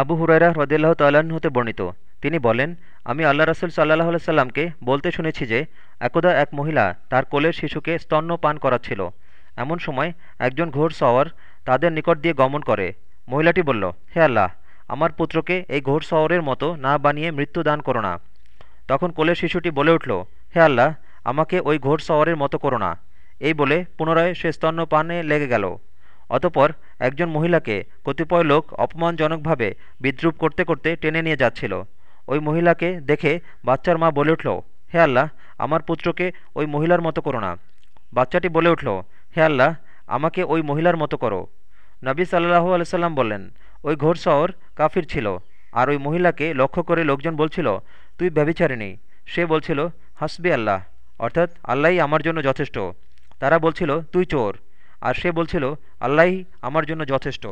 আবু হুরাইরা হ্রদিল্লাহ তাল্লাহ্ন হতে বর্ণিত। তিনি বলেন, আমি আল্লাহ রসুল সাল্লাহ সাল্লামকে বলতে শুনেছি যে, একদা এক মহিলা তার কোলের শিশুকে স্তন্য পান করাচ্ছিল। এমন সময় একজন ঘোর সওয়ার তাদের নিকট দিয়ে গমন করে। মহিলাটি বলল, হে আল্লাহ, আমার পুত্রকে এই ঘোর সওয়ারের মতো না বানিয়ে মৃত্যু দান করো না। তখন কোলের শিশুটি বলে উঠল, হে আল্লাহ, আমাকে ওই ঘোর সওয়ারের মতো করো না। এই বলে পুনরায় সে স্তন্য পানে লেগে গেল। অতপর একজন মহিলাকে কতিপয় লোক অপমানজনকভাবে বিদ্রুপ করতে করতে টেনে নিয়ে যাচ্ছিল। ওই মহিলাকে দেখে বাচ্চার মা বলে উঠল, হে আল্লাহ, আমার পুত্রকে ওই মহিলার মতো করো না। বাচ্চাটি বলে উঠল, হে আল্লাহ, আমাকে ওই মহিলার মতো করো। নবী সাল্লাহু আলসালাম বললেন, ওই ঘোর শহর কাফির ছিল, আর ওই মহিলাকে লক্ষ্য করে লোকজন বলছিল, তুই ব্যবিচারিণী সে বলছিল, হাসবি আল্লাহ, অর্থাৎ আল্লাহই আমার জন্য যথেষ্ট। তারা বলছিল, তুই চোর। আর সে বলছিল আল্লাহ আমার জন্য যথেষ্ট।